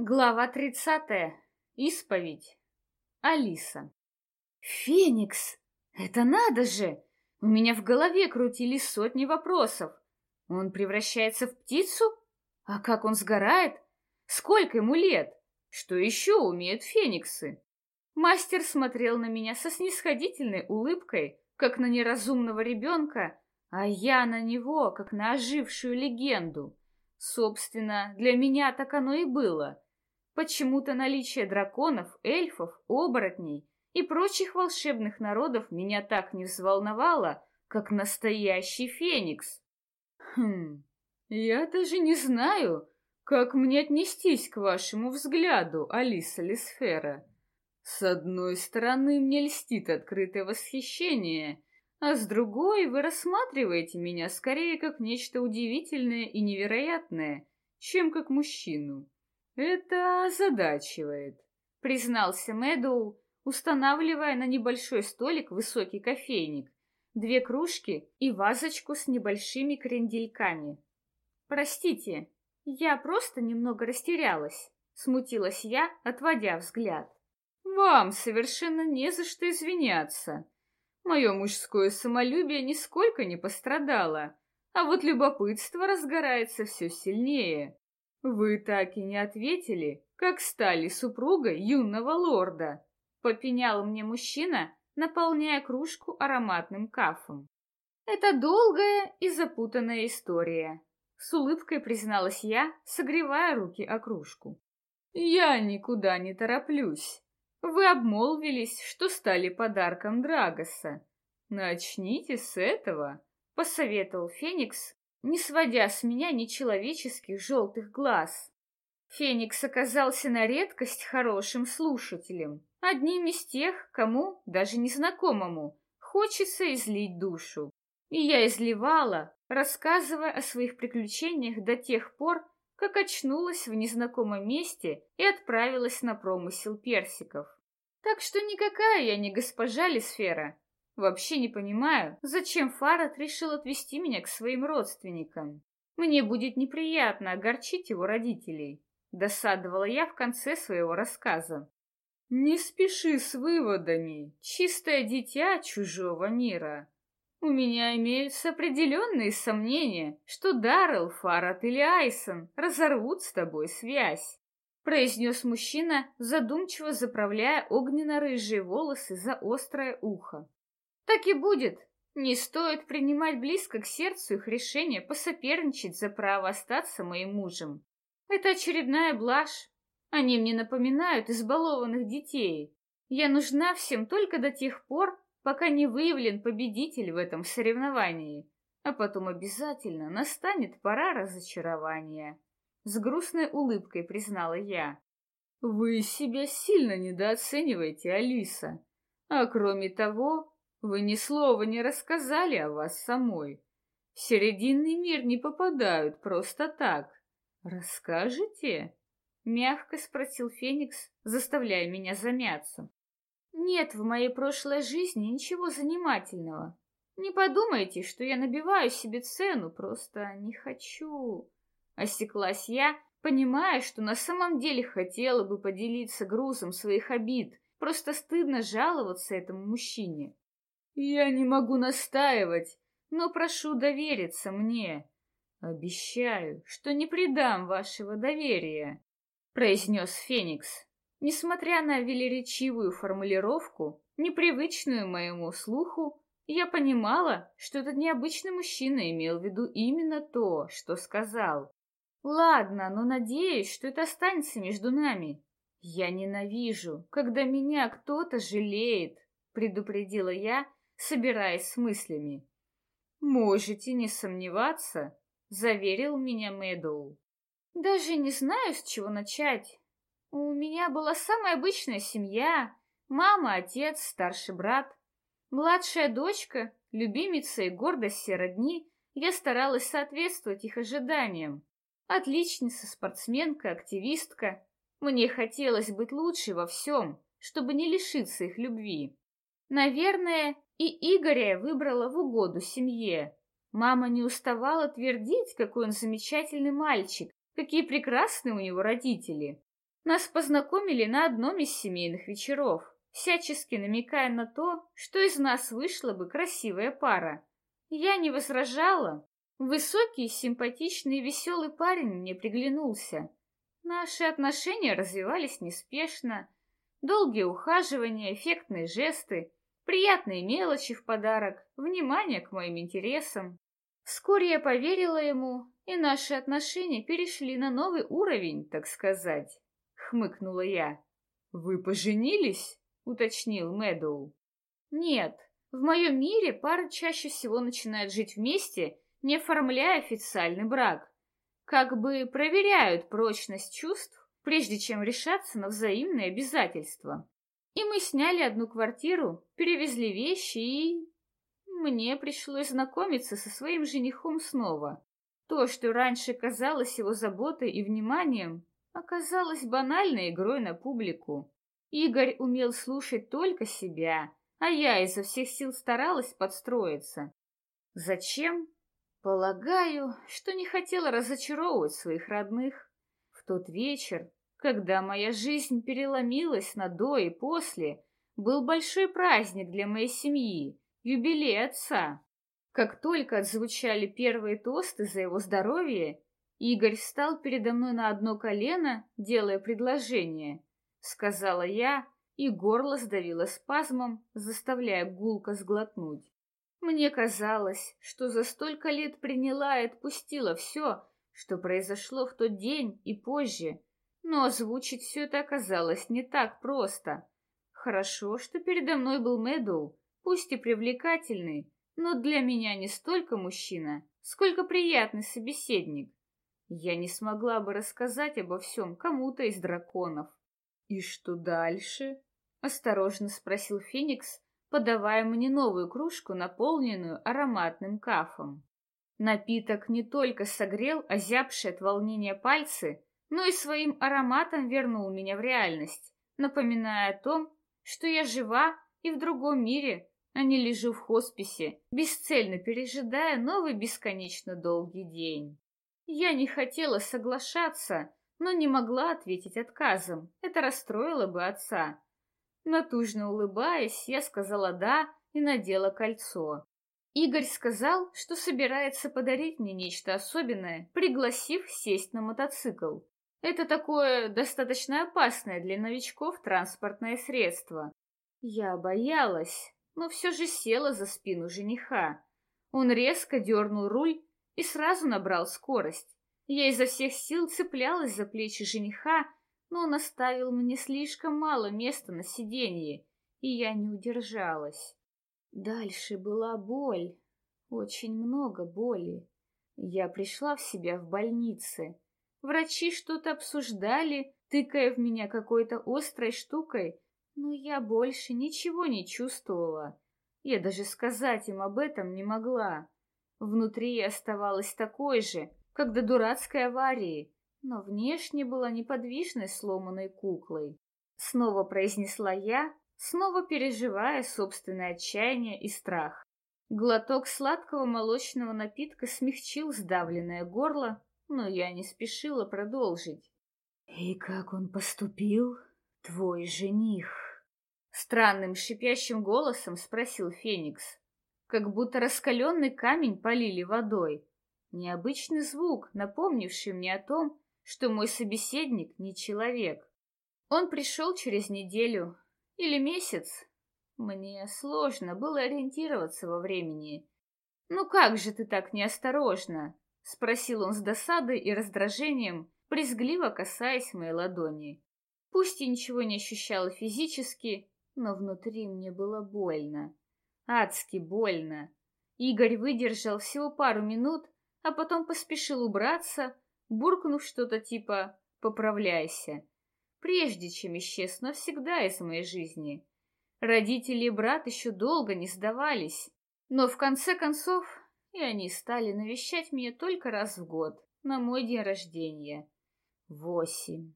Глава тридцатая. Исповедь. Алиса. Феникс! Это надо же! У меня в голове крутились сотни вопросов. Он превращается в птицу? А как он сгорает? Сколько ему лет? Что еще умеют фениксы? Мастер смотрел на меня со снисходительной улыбкой, как на неразумного ребенка, а я на него, как на ожившую легенду. Собственно, для меня так оно и было — Почему-то наличие драконов, эльфов, оборотней и прочих волшебных народов меня так не взволновало, как настоящий феникс. Хм, я даже не знаю, как мне отнестись к вашему взгляду, Алиса Лисфера. С одной стороны, мне льстит открытое восхищение, а с другой вы рассматриваете меня скорее как нечто удивительное и невероятное, чем как мужчину. «Это озадачивает», — признался Мэдоу, устанавливая на небольшой столик высокий кофейник, две кружки и вазочку с небольшими крендельками. «Простите, я просто немного растерялась», — смутилась я, отводя взгляд. «Вам совершенно не за что извиняться. Мое мужское самолюбие нисколько не пострадало, а вот любопытство разгорается все сильнее. «Вы так и не ответили, как стали супругой юного лорда», — попенял мне мужчина, наполняя кружку ароматным кафом. «Это долгая и запутанная история», — с улыбкой призналась я, согревая руки о кружку. «Я никуда не тороплюсь. Вы обмолвились, что стали подарком Драгоса. Начните с этого», — посоветовал Феникс, не сводя с меня нечеловеческих желтых глаз. Феникс оказался на редкость хорошим слушателем, одним из тех, кому, даже незнакомому, хочется излить душу. И я изливала, рассказывая о своих приключениях до тех пор, как очнулась в незнакомом месте и отправилась на промысел персиков. Так что никакая я не госпожа Лисфера, Вообще не понимаю, зачем Фарад решил отвезти меня к своим родственникам. Мне будет неприятно огорчить его родителей. Досадовала я в конце своего рассказа. Не спеши с выводами, чистое дитя чужого мира. У меня имеются определенные сомнения, что Даррелл, Фарад или Айсон разорвут с тобой связь, произнес мужчина, задумчиво заправляя огненно-рыжие волосы за острое ухо. Так и будет. Не стоит принимать близко к сердцу их решение посоперничать за право остаться моим мужем. Это очередная блажь. Они мне напоминают избалованных детей. Я нужна всем только до тех пор, пока не выявлен победитель в этом соревновании. А потом обязательно настанет пора разочарования. С грустной улыбкой признала я. Вы себя сильно недооцениваете, Алиса. А кроме того, вы ни слова не рассказали о вас самой. В серединный мир не попадают просто так. Расскажете? Мягко спросил Феникс, заставляя меня замяться. Нет в моей прошлой жизни ничего занимательного. Не подумайте, что я набиваю себе цену, просто не хочу. Осеклась я, понимая, что на самом деле хотела бы поделиться грузом своих обид. Просто стыдно жаловаться этому мужчине. Я не могу настаивать, но прошу довериться мне. Обещаю, что не предам вашего доверия, произнес Феникс. Несмотря на велеречивую формулировку, непривычную моему слуху, я понимала, что этот необычный мужчина имел в виду именно то, что сказал. Ладно, но надеюсь, что это останется между нами. Я ненавижу, когда меня кто-то жалеет, предупредила я, собираясь с мыслями. «Можете не сомневаться», — заверил меня Мэдоу. «Даже не знаю, с чего начать. У меня была самая обычная семья. Мама, отец, старший брат. Младшая дочка, любимица и гордость родни. Я старалась соответствовать их ожиданиям. Отличница, спортсменка, активистка. Мне хотелось быть лучшей во всем, чтобы не лишиться их любви. Наверное, и Игоря выбрала в угоду семье. Мама не уставала твердить, какой он замечательный мальчик, какие прекрасные у него родители. Нас познакомили на одном из семейных вечеров, всячески намекая на то, что из нас вышла бы красивая пара. Я не возражала. Высокий, симпатичный и веселый парень мне приглянулся. Наши отношения развивались неспешно. Долгие ухаживания, эффектные жесты, приятные мелочи в подарок, внимание к моим интересам. Вскоре я поверила ему, и наши отношения перешли на новый уровень, так сказать. Хмыкнула я. «Вы поженились?» — уточнил Мэдоу. «Нет, в моем мире пары чаще всего начинают жить вместе, не оформляя официальный брак. Как бы проверяют прочность чувств, прежде чем решаться на взаимные обязательства. И мы сняли одну квартиру, перевезли вещи и... Мне пришлось знакомиться со своим женихом снова. То, что раньше казалось его заботой и вниманием, оказалось банальной игрой на публику. Игорь умел слушать только себя, а я изо всех сил старалась подстроиться. Зачем? Полагаю, что не хотела разочаровывать своих родных. В тот вечер, когда моя жизнь переломилась на до и после, был большой праздник для моей семьи, юбилей отца. Как только отзвучали первые тосты за его здоровье, Игорь встал передо мной на одно колено, делая предложение. Сказала я, и горло сдавило спазмом, заставляя гулко сглотнуть. Мне казалось, что за столько лет приняла и отпустила все, что произошло в тот день и позже, но озвучить все это оказалось не так просто. Хорошо, что передо мной был Мэдоу, пусть и привлекательный, но для меня не столько мужчина, сколько приятный собеседник. Я не смогла бы рассказать обо всем кому-то из драконов. «И что дальше?» — осторожно спросил Феникс, подавая мне новую кружку, наполненную ароматным кафом. Напиток не только согрел озябшие от волнения пальцы, но и своим ароматом вернул меня в реальность, напоминая о том, что я жива и в другом мире, а не лежу в хосписе, бесцельно пережидая новый бесконечно долгий день. Я не хотела соглашаться, но не могла ответить отказом. Это расстроило бы отца. Натужно улыбаясь, я сказала «да» и надела кольцо. Игорь сказал, что собирается подарить мне нечто особенное, пригласив сесть на мотоцикл. Это такое достаточно опасное для новичков транспортное средство. Я боялась, но все же села за спину жениха. Он резко дернул руль и сразу набрал скорость. Я изо всех сил цеплялась за плечи жениха, но он оставил мне слишком мало места на сиденье, и я не удержалась. Дальше была боль, очень много боли. Я пришла в себя в больнице. Врачи что-то обсуждали, тыкая в меня какой-то острой штукой, но я больше ничего не чувствовала. Я даже сказать им об этом не могла. Внутри я оставалась такой же, как до дурацкой аварии, но внешне была неподвижной сломанной куклой. Снова произнесла я, снова переживая собственное отчаяние и страх. Глоток сладкого молочного напитка смягчил сдавленное горло, но я не спешила продолжить. «И как он поступил, твой жених?» Странным шипящим голосом спросил Феникс, как будто раскаленный камень полили водой. Необычный звук, напомнивший мне о том, что мой собеседник не человек. Он пришел через неделю или месяц. Мне сложно было ориентироваться во времени. «Ну как же ты так неосторожно?» — спросил он с досадой и раздражением, брезгливо касаясь моей ладони. Пусть я ничего не ощущала физически, но внутри мне было больно. Адски больно. Игорь выдержал всего пару минут, а потом поспешил убраться, буркнув что-то типа «поправляйся», прежде чем исчез навсегда из моей жизни. Родители и брат еще долго не сдавались, но в конце концов и они стали навещать меня только раз в год, на мой день рождения. Восемь.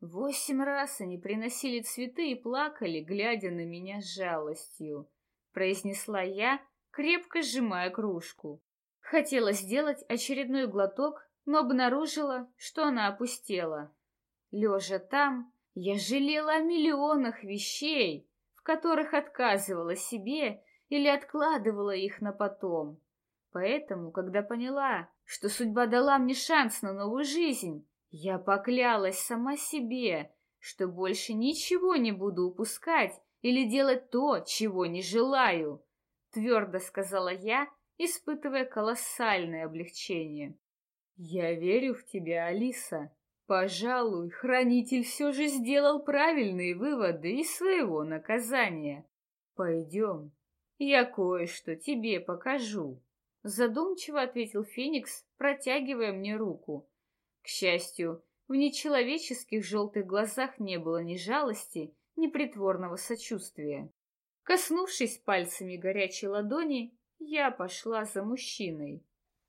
Восемь раз они приносили цветы и плакали, глядя на меня с жалостью, произнесла я, крепко сжимая кружку. Хотела сделать очередной глоток, но обнаружила, что она опустела. Лежа там, я жалела о миллионах вещей, в которых отказывала себе или откладывала их на потом. Поэтому, когда поняла, что судьба дала мне шанс на новую жизнь, я поклялась сама себе, что больше ничего не буду упускать или делать то, чего не желаю, твердо сказала я, испытывая колоссальное облегчение. Я верю в тебя, Алиса. Пожалуй, хранитель все же сделал правильные выводы из своего наказания. Пойдем, я кое-что тебе покажу. Задумчиво ответил Феникс, протягивая мне руку. К счастью, в нечеловеческих желтых глазах не было ни жалости, ни притворного сочувствия. Коснувшись пальцами горячей ладони, я пошла за мужчиной.